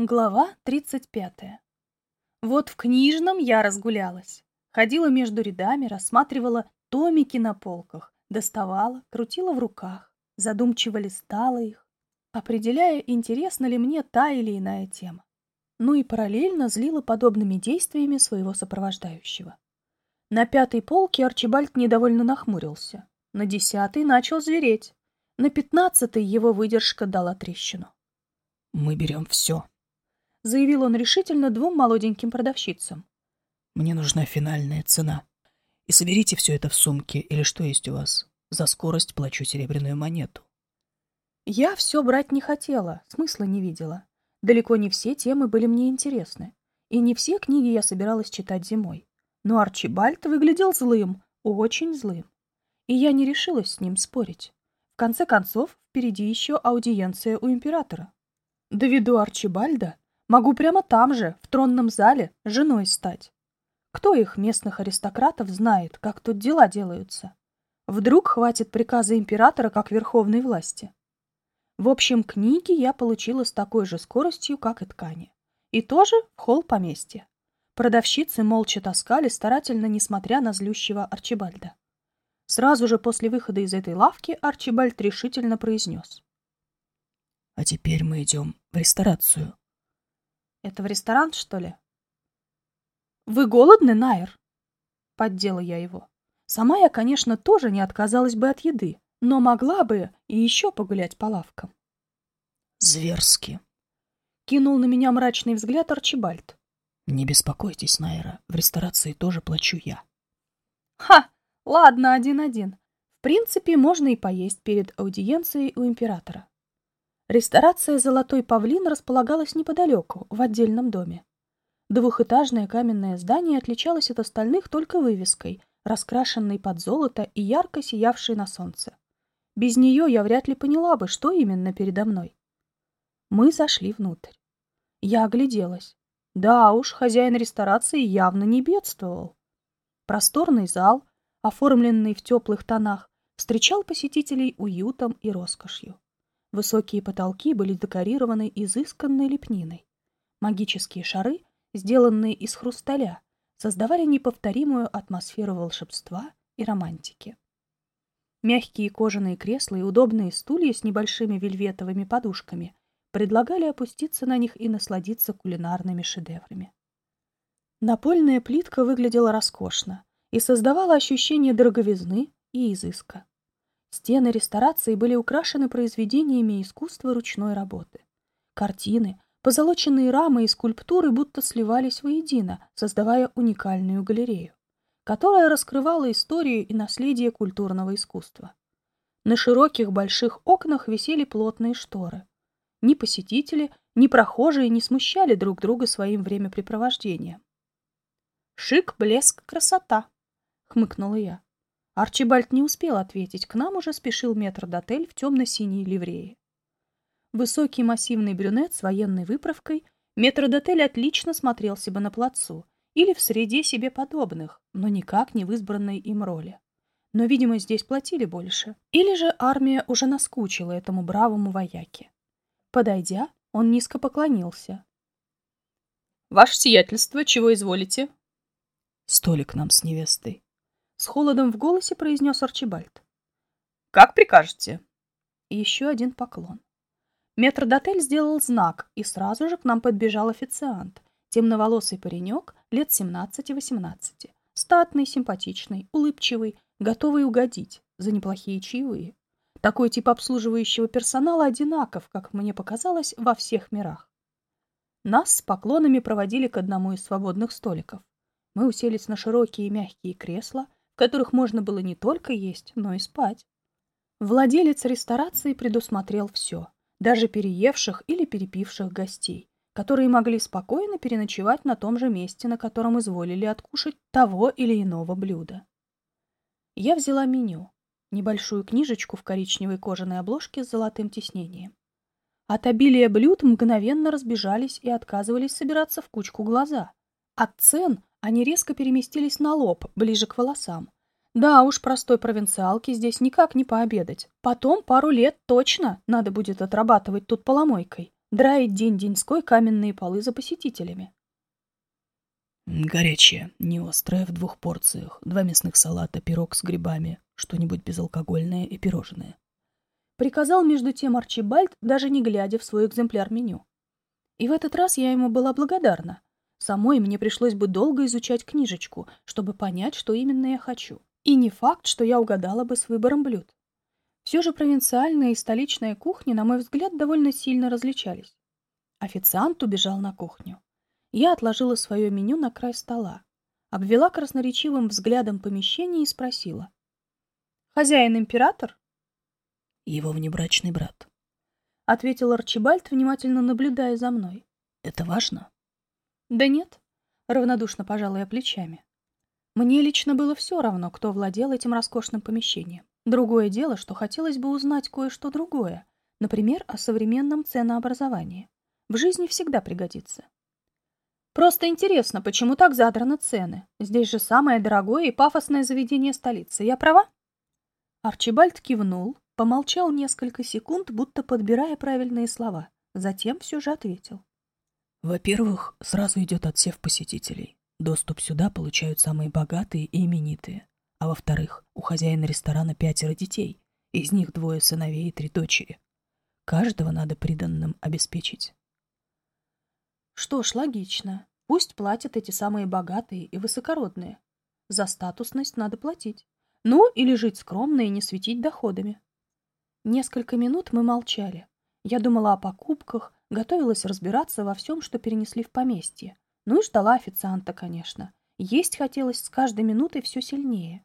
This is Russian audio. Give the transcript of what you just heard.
Глава 35. Вот в книжном я разгулялась. Ходила между рядами, рассматривала томики на полках, доставала, крутила в руках, задумчиво листала их, определяя, интересна ли мне та или иная тема. Ну и параллельно злила подобными действиями своего сопровождающего. На пятой полке Арчибальд недовольно нахмурился. На десятой начал звереть. На пятнадцатой его выдержка дала трещину. «Мы берем все», — заявил он решительно двум молоденьким продавщицам. «Мне нужна финальная цена. И соберите все это в сумке или что есть у вас. За скорость плачу серебряную монету». Я все брать не хотела, смысла не видела. Далеко не все темы были мне интересны. И не все книги я собиралась читать зимой. Но Арчибальд выглядел злым, очень злым. И я не решилась с ним спорить. В конце концов, впереди еще аудиенция у императора. Доведу Арчибальда, могу прямо там же, в тронном зале, женой стать. Кто их, местных аристократов, знает, как тут дела делаются? Вдруг хватит приказа императора как верховной власти? В общем, книги я получила с такой же скоростью, как и ткани. И тоже в холл поместья. Продавщицы молча таскали, старательно несмотря на злющего Арчибальда. Сразу же после выхода из этой лавки Арчибальд решительно произнес. «А теперь мы идем в ресторацию». «Это в ресторан, что ли?» «Вы голодны, Найр?» Поддела я его. Сама я, конечно, тоже не отказалась бы от еды, но могла бы и еще погулять по лавкам. «Зверски!» Кинул на меня мрачный взгляд Арчибальд. Не беспокойтесь, Найра, в ресторации тоже плачу я. Ха! Ладно, один-один. В принципе, можно и поесть перед аудиенцией у императора. Ресторация «Золотой павлин» располагалась неподалеку, в отдельном доме. Двухэтажное каменное здание отличалось от остальных только вывеской, раскрашенной под золото и ярко сиявшей на солнце. Без нее я вряд ли поняла бы, что именно передо мной. Мы зашли внутрь. Я огляделась. Да уж, хозяин ресторации явно не бедствовал. Просторный зал, оформленный в теплых тонах, встречал посетителей уютом и роскошью. Высокие потолки были декорированы изысканной лепниной. Магические шары, сделанные из хрусталя, создавали неповторимую атмосферу волшебства и романтики. Мягкие кожаные кресла и удобные стулья с небольшими вельветовыми подушками предлагали опуститься на них и насладиться кулинарными шедеврами. Напольная плитка выглядела роскошно и создавала ощущение дороговизны и изыска. Стены ресторации были украшены произведениями искусства ручной работы. Картины, позолоченные рамы и скульптуры будто сливались воедино, создавая уникальную галерею, которая раскрывала историю и наследие культурного искусства. На широких больших окнах висели плотные шторы, ни посетители, ни прохожие не смущали друг друга своим времяпрепровождением. «Шик, блеск, красота!» — хмыкнула я. Арчибальд не успел ответить, к нам уже спешил метрдотель в темно-синей ливрее. Высокий массивный брюнет с военной выправкой, метрдотель отлично смотрелся бы на плацу или в среде себе подобных, но никак не в избранной им роли. Но, видимо, здесь платили больше. Или же армия уже наскучила этому бравому вояке. Подойдя, он низко поклонился. «Ваше сиятельство, чего изволите?» «Столик нам с невестой», — с холодом в голосе произнес Арчибальд. «Как прикажете?» еще один поклон. Метрдотель сделал знак, и сразу же к нам подбежал официант, темноволосый паренек лет 17-18, статный, симпатичный, улыбчивый, готовый угодить за неплохие чаевые. Такой тип обслуживающего персонала одинаков, как мне показалось, во всех мирах. Нас с поклонами проводили к одному из свободных столиков. Мы уселись на широкие мягкие кресла, которых можно было не только есть, но и спать. Владелец ресторации предусмотрел все, даже переевших или перепивших гостей, которые могли спокойно переночевать на том же месте, на котором изволили откушать того или иного блюда. Я взяла меню, небольшую книжечку в коричневой кожаной обложке с золотым тиснением. От обилия блюд мгновенно разбежались и отказывались собираться в кучку глаза. От цен они резко переместились на лоб, ближе к волосам. Да уж, простой провинциалке здесь никак не пообедать. Потом пару лет точно надо будет отрабатывать тут поломойкой. Драить день-деньской каменные полы за посетителями. Горячее, не острое, в двух порциях. Два мясных салата, пирог с грибами, что-нибудь безалкогольное и пирожное. Приказал между тем Арчибальд, даже не глядя в свой экземпляр меню. И в этот раз я ему была благодарна. Самой мне пришлось бы долго изучать книжечку, чтобы понять, что именно я хочу. И не факт, что я угадала бы с выбором блюд. Все же провинциальная и столичная кухни, на мой взгляд, довольно сильно различались. Официант убежал на кухню. Я отложила свое меню на край стола, обвела красноречивым взглядом помещение и спросила. «Хозяин император?» «Его внебрачный брат», — ответил Арчибальд, внимательно наблюдая за мной. «Это важно?» «Да нет», — равнодушно пожала я плечами. Мне лично было все равно, кто владел этим роскошным помещением. Другое дело, что хотелось бы узнать кое-что другое, например, о современном ценообразовании. В жизни всегда пригодится. Просто интересно, почему так задраны цены? Здесь же самое дорогое и пафосное заведение столицы. Я права? Арчибальд кивнул, помолчал несколько секунд, будто подбирая правильные слова. Затем все же ответил. Во-первых, сразу идет отсев посетителей. Доступ сюда получают самые богатые и именитые. А во-вторых, у хозяина ресторана пятеро детей, из них двое сыновей и три дочери. Каждого надо приданным обеспечить. Что ж, логично. Пусть платят эти самые богатые и высокородные. За статусность надо платить. Ну, или жить скромно и не светить доходами. Несколько минут мы молчали. Я думала о покупках, готовилась разбираться во всем, что перенесли в поместье. Ну и ждала официанта, конечно. Есть хотелось с каждой минутой все сильнее.